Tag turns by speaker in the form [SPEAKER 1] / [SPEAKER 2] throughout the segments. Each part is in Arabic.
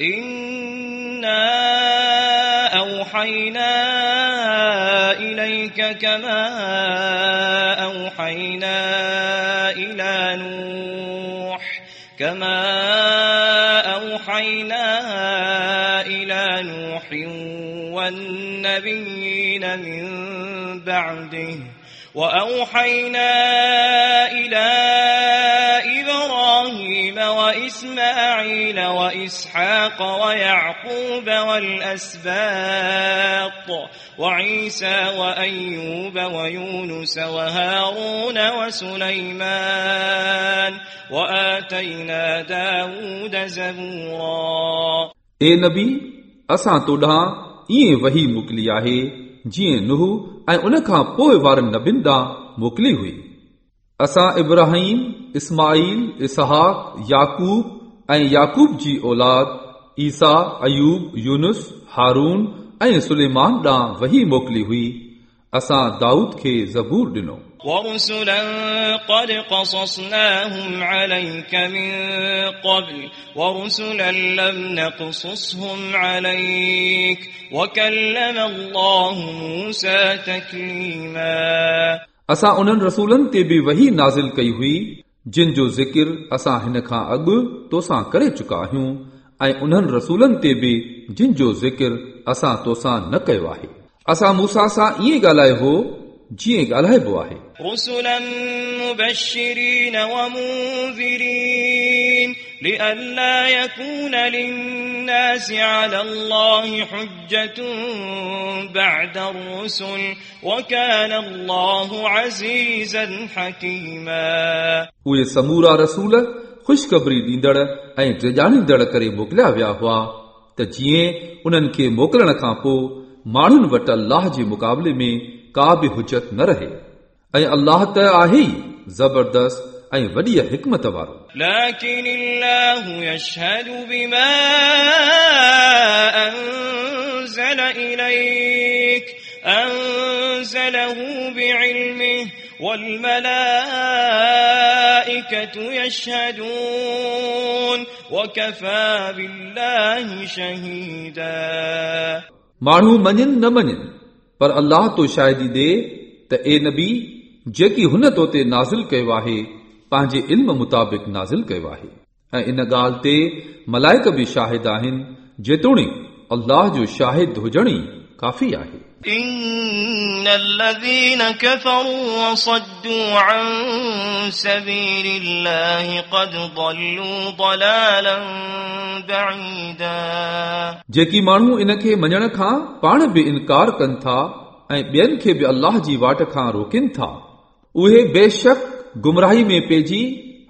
[SPEAKER 1] إنا أوحينا إليك كما أوحينا إلى نوح كما أوحينا إلى نوح والنبيين من بعده وأوحينا إلى إبراهيم وإسماعيل وإسحاق ويعقوب والأسباط وعيسى وأيوب ويونس وهارون وسليمان وآتينا داود زبورا
[SPEAKER 2] ए नबी असां तो ॾांहुं ईअं वही मोकिली आहे जीअं नुह ऐं उन खां पोइ वारनि नबिन ॾांहुं मोकिली हुई असां इब्राहिम इस्माइल इसहाक याकूब ऐं याकूब जी औलाद ईसा अयूब यूनुस हारून ऐं सुलेमान ॾांहुं वही मोकिली हुई असां दाऊद खे ज़बूर ॾिनो
[SPEAKER 1] ورسلا قد قصصناهم عليك من قبل ورسلا لم نقصصهم عليك وكلم الله موسى تكليما
[SPEAKER 2] असां उन्हनि रसूलनि ते बि वही नाज़िल कई हुई جن جو ذڪر اسان هن کان اڳ تو سان ڪري چڪا آهيون ۽ انهن رسولن تي به جن جو ذڪر اسان تو سان نه ڪيو آهي. اسان موسيٰ سان ائين ڳالهايو هو
[SPEAKER 1] جيئن ڳالهائبو آهي. لئلا يكون للناس على الله حجة بعد الرسل وكان الله عزيزا حكيما
[SPEAKER 2] उहे समूरा रसूल ख़ुशख़बरी ॾींदड़ ऐं टिजाणींदड़ करे मोकिलिया विया हुआ त जीअं उन्हनि खे मोकिलण खां पोइ माण्हुनि वटि अल्लाह जे मुक़ाबले में का बि हुजत न रहे ऐं अल्लाह त आहे ई ज़बरदस्त ऐं वॾी हिकमत वारो
[SPEAKER 1] لكن الله يشهد بما أنزل إليك أنزله بعلمه والملائكة يشهدون وكفى بالله شهيدا
[SPEAKER 2] माण्हू मञनि न मञनि पर अल्लाह तो शाहिदी ॾे त ए नबी जेकी हुन तो ते नाज़िल कयो आहे पंहिंजे इल्म मुताबिक़ नाज़िल कयो आहे ऐं इन ॻाल्हि ते मलाइक बि शाहिद आहिनि जेतोणीकि अल्लाह जो शाहिद हुजण ई काफ़ी आहे
[SPEAKER 1] إن الذين كفروا وصدوا عن سبيل الله قد ضلوا ضلالا بعيدا
[SPEAKER 2] जेकी माण्हू इन खे मञण खां पाण बि इनकार कनि था ऐं ॿियनि खे बि अल्लाह जी वाट खां रोकनि था उहे बेशक गुमराही में पइजी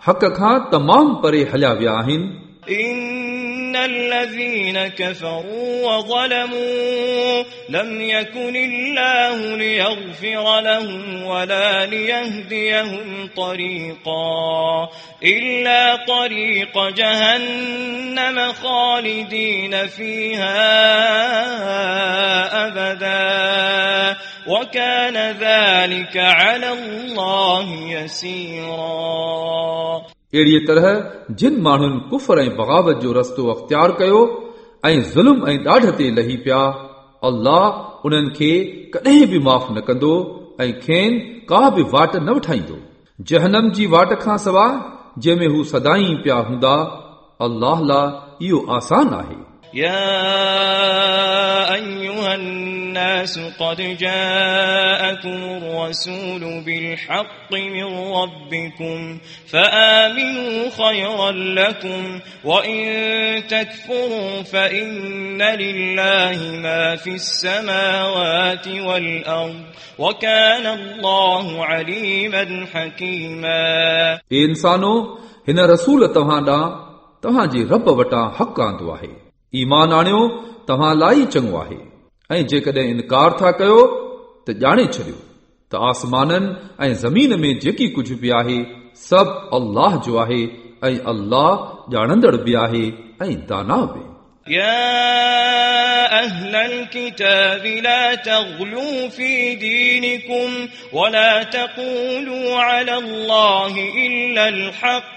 [SPEAKER 2] हक़ खां तमामु परे हलिया विया आहिनि
[SPEAKER 1] إن الذين كفروا وظلموا لم يكن الله ليغفر لهم ولا ليهديهم طريقا إلا طريق جهنم خالدين فيها أبدا وكان ذلك على الله يسيرا
[SPEAKER 2] अहिड़ीअ तरह जिन माण्हुनि कुफर ऐं बग़ावत जो रस्तो अख़्तियार कयो ऐं ज़ुल्म ऐं ॾाढ ते लही पिया अल्लाह उन्हनि खे कॾहिं बि माफ़ न कंदो ऐं खेनि का बि वाट न वठाईंदो जहनम जी वाट खां सवाइ जंहिंमें हू सदाई पिया हूंदा अल्लाह ला इहो आसान आहे
[SPEAKER 1] يا أيها الناس قد جاءكم الرسول بالحق من ربكم فآمنوا خيرا لكم وإن تكفروا فإن لله ما في السماوات والأرض وكان الله عليما حكيما.
[SPEAKER 2] انسانو هنا رسول توهان ڏانهن توهان جي رب وٽان حق آندو آهي. ईमान आणियो तव्हां लाइ चङो आहे ऐं जेकॾहिं इनकार था कयो त ॼाणे छॾियो त आसमाननि ऐं ज़मीन में जेकी कुझु बि आहे सभु अल्लाह जो आहे ऐं अल्लाह ॼाणंदड़ बि आहे ऐं दाना बि
[SPEAKER 1] يا أهل الكتاب لا تغلوا في دينكم ولا تقولوا على الله إلا الحق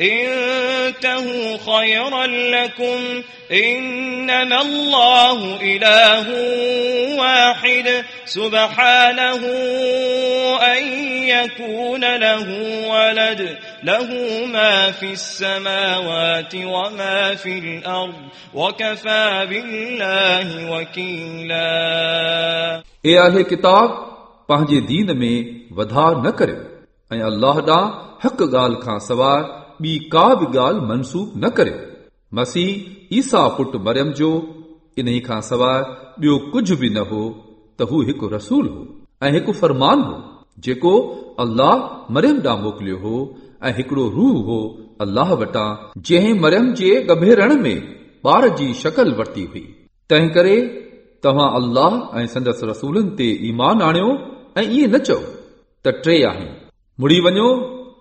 [SPEAKER 1] انتهوا خيرا لكم إنما الله إله واحد سبحانه أن يكون له ولد له ما في السماوات وما في الأرض وكفى بالله وكيلا
[SPEAKER 2] ए आहे किताब पंहिंजे दीन में वधा न करियो ऐं अल्लाह ॾांहुं हक़ ॻाल्हि खां सवाइ ॿी का बि ॻाल्हि मनसूब न करियो मसीह ईसा पुट मरियम जो इन खां सवाइ ॿियो कुझु बि न हो त हू हिकु रसूल हो ऐं हिकु फरमान हो जेको अल्लाह मरियम ॾांहुं मोकिलियो हो ऐं हिकिड़ो रूह हो अल्लाह वटां जंहिं मरियम जे गभेरण में ॿार जी शकल वरिती हुई तंहिं करे तव्हां अल्लाह ऐं संदसि रसूलनि ते ईमान आणियो ऐं ईअं न चओ त टे आहिनि मुड़ी वञो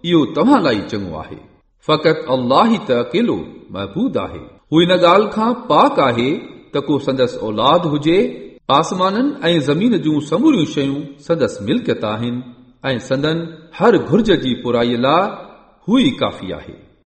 [SPEAKER 2] इहो तव्हां लाइ चङो आहे फ़क़ति अल्लाह ई त अकेलो महबूद आहे हू इन ॻाल्हि खां पाक आहे त को संदसि औलाद हुजे आसमाननि ऐं ज़मीन जूं समूरियूं शयूं संदसि मिल्कियत आहिनि ऐं संदन हर घुर्ज जी पुराईअ लाइ हू ई काफ़ी आहे